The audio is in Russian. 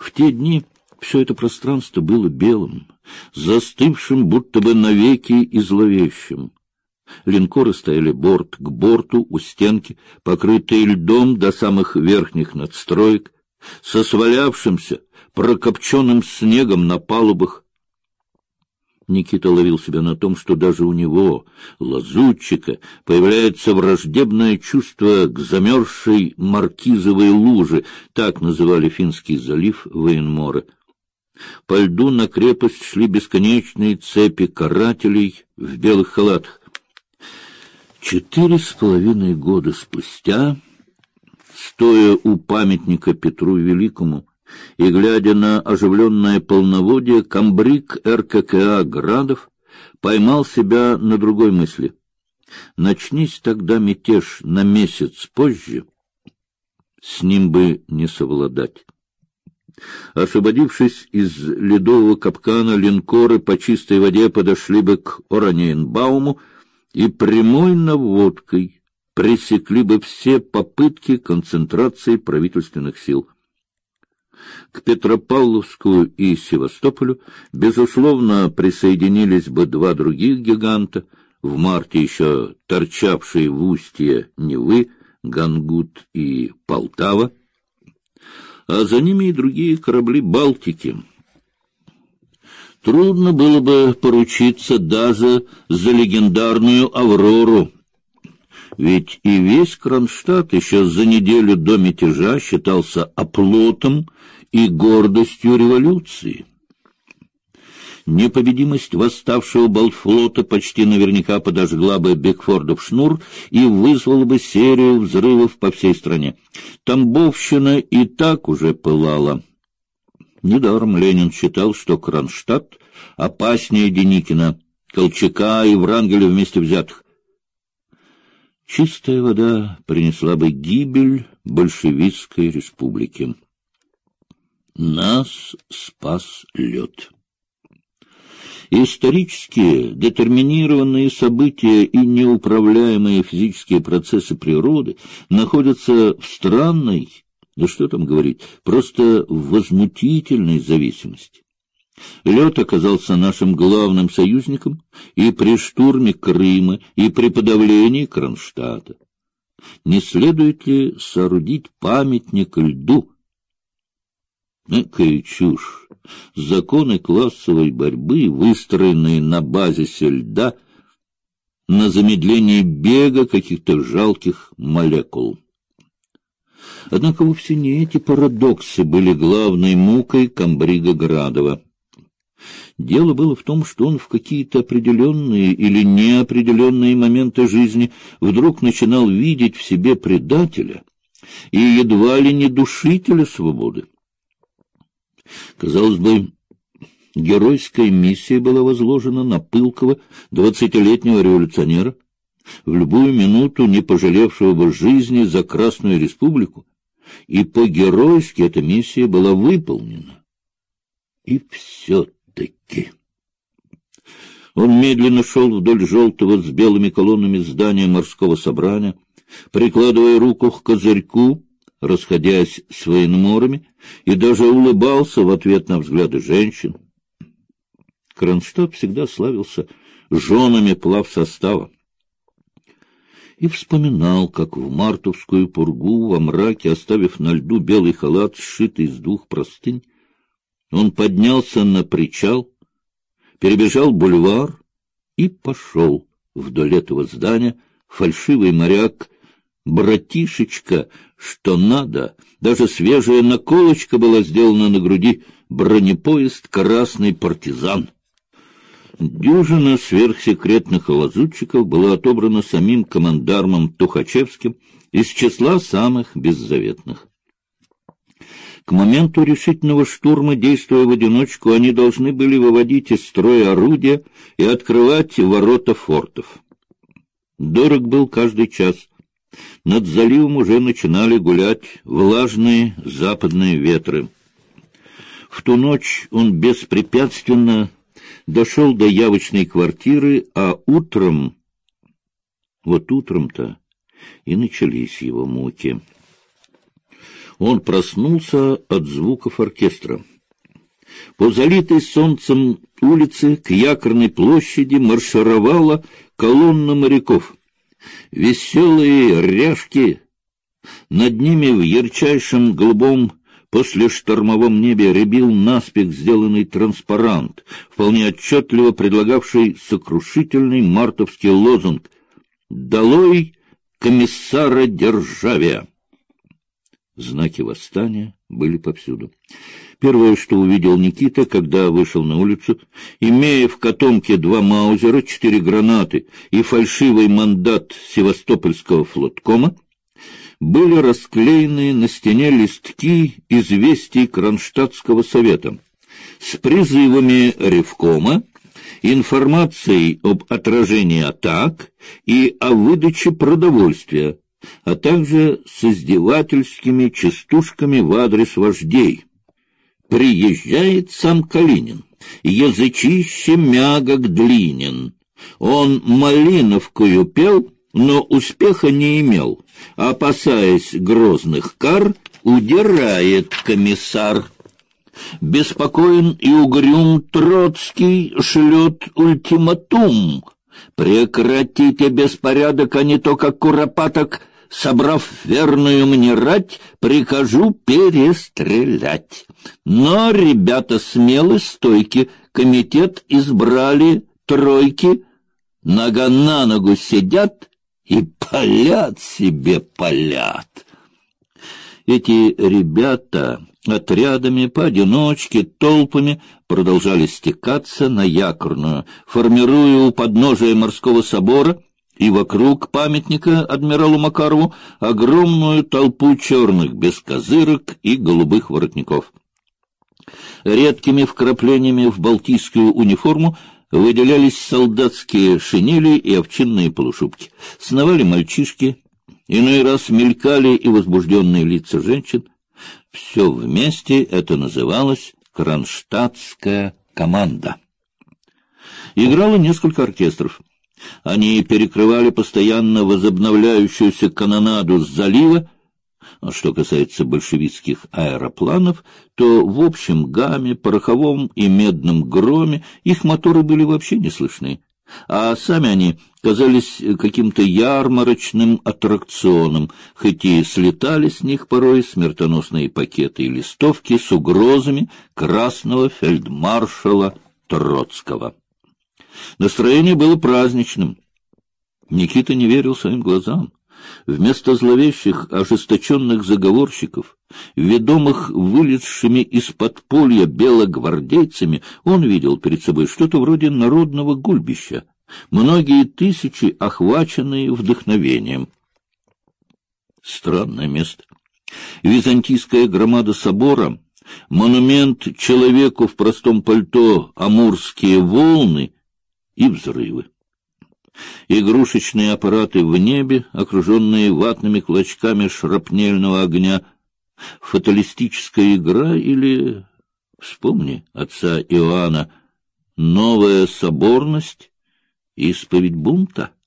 В те дни все это пространство было белым, застывшим будто бы навеки и зловещим. Линкоры стояли борт к борту у стенки, покрытые льдом до самых верхних надстроек, со свалявшимся, прокопченным снегом на палубах. Никита ловил себя на том, что даже у него, лазутчика, появляется враждебное чувство к замерзшей маркизовой луже, так называли Финский залив Вейнмора. По льду на крепость шли бесконечные цепи карателей в белых халатах. Четыре с половиной года спустя, стоя у памятника Петру Великому и глядя на оживленное полноводье, комбриг РККА Градов поймал себя на другой мысли. Начнись тогда мятеж на месяц позже, с ним бы не совладать. Освободившись из ледового капкана, линкоры по чистой воде подошли бы к Оранейнбауму, и прямой наводкой пресекли бы все попытки концентрации правительственных сил. К Петропавловску и Севастополю, безусловно, присоединились бы два других гиганта, в марте еще торчавшие в устье Невы, Гангут и Полтава, а за ними и другие корабли Балтики — Трудно было бы поручиться даже за легендарную «Аврору». Ведь и весь Кронштадт еще за неделю до мятежа считался оплотом и гордостью революции. Непобедимость восставшего Балтфлота почти наверняка подожгла бы Бекфордов шнур и вызвала бы серию взрывов по всей стране. Тамбовщина и так уже пылала. Недаром Ленин считал, что Кронштадт опаснее Деникина, Колчака и Врангеля вместе взятых. Чистая вода принесла бы гибель большевистской республики. Нас спас лед. Исторические, детерминированные события и неуправляемые физические процессы природы находятся в странной да что там говорить, просто в возмутительной зависимости. Лед оказался нашим главным союзником и при штурме Крыма, и при подавлении Кронштадта. Не следует ли соорудить памятник льду? Экая чушь! Законы классовой борьбы, выстроенные на базисе льда, на замедление бега каких-то жалких молекул. Однако вовсе не эти парадоксы были главной мукой комбрига Градова. Дело было в том, что он в какие-то определенные или неопределенные моменты жизни вдруг начинал видеть в себе предателя и едва ли не душителя свободы. Казалось бы, геройская миссия была возложена на пылкого двадцатилетнего революционера, в любую минуту не пожалевшего бы жизни за Красную Республику, и по-геройски эта миссия была выполнена. И все-таки... Он медленно шел вдоль желтого с белыми колоннами здания морского собрания, прикладывая руку к козырьку, расходясь с военморами, и даже улыбался в ответ на взгляды женщин. Кронштадт всегда славился женами плавсостава и вспоминал, как в мартовскую пургу во мраке, оставив на льду белый халат, сшитый из двух простынь, он поднялся на причал, перебежал бульвар и пошел вдоль этого здания, фальшивый моряк, братишечка, что надо, даже свежая наколочка была сделана на груди, бронепоезд «Красный партизан». Дюжина сверхсекретных лазутчиков была отобрана самим командармом Тухачевским из числа самых беззаветных. К моменту решительного штурма, действуя в одиночку, они должны были выводить из строя орудия и открывать ворота фортов. Дорог был каждый час. Над заливом уже начинали гулять влажные западные ветры. В ту ночь он беспрепятственно дошел до явочной квартиры, а утром, вот утром-то и начались его муки. Он проснулся от звуков оркестра. По залитой солнцем улице к якорной площади маршировала колонна моряков. Веселые ряжки, над ними в ярчайшем голубом после штормовом небе рябил наспех сделанный транспарант, вполне отчетливо предлагавший сокрушительный мартовский лозунг «Долой комиссара державия!» Знаки восстания были повсюду. Первое, что увидел Никита, когда вышел на улицу, имея в котомке два маузера, четыре гранаты и фальшивый мандат Севастопольского флоткома, были расклеены на стене листки известий Кронштадтского совета с призывами Ревкома, информацией об отражении атак и о выдаче продовольствия, а также с издевательскими частушками в адрес вождей. Приезжает сам Калинин, язычище мягок длинен. Он малиновкую пел, но успеха не имел. Опасаясь грозных кар, удирает комиссар. Беспокоен и угрюм Троцкий шлет ультиматум. Прекратите беспорядок, а не то, как куропаток, собрав верную мне рать, прикажу перестрелять. Но ребята смелы, стойки, комитет избрали тройки, нога на ногу сидят и палят себе палят. Эти ребята отрядами, поодиночке, толпами продолжали стекаться на якорную, формируя у подножия морского собора и вокруг памятника адмиралу Макарову огромную толпу черных бескозырок и голубых воротников. Редкими вкраплениями в балтийскую униформу выделялись солдатские шинели и овчинные полушубки. Сновали мальчишки, иной раз мелькали и возбужденные лица женщин. Все вместе это называлось «Кронштадтская команда». Играло несколько оркестров. Они перекрывали постоянно возобновляющуюся канонаду с залива. А что касается большевистских аэропланов, то в общем гамме, пороховом и медном громе их моторы были вообще не слышны, а сами они казались каким-то ярмарочным аттракционом, хоть и слетали с них порой смертоносные пакеты и листовки с угрозами красного фельдмаршала Троцкого. Настроение было праздничным. Никита не верил своим глазам. Вместо зловещих, ожесточенных заговорщиков, ведомых вылезшими из подполья белогвардейцами, он видел перед собой что-то вроде народного гульбища, многие тысячи, охваченные вдохновением. Странное место. Византийская громада собора, монумент человеку в простом пальто, амурские волны — и взрывы. Игрушечные аппараты в небе, окруженные ватными клочками шрапнельного огня, фаталистическая игра или, вспомни отца Иоанна, новая соборность, исповедь бунта —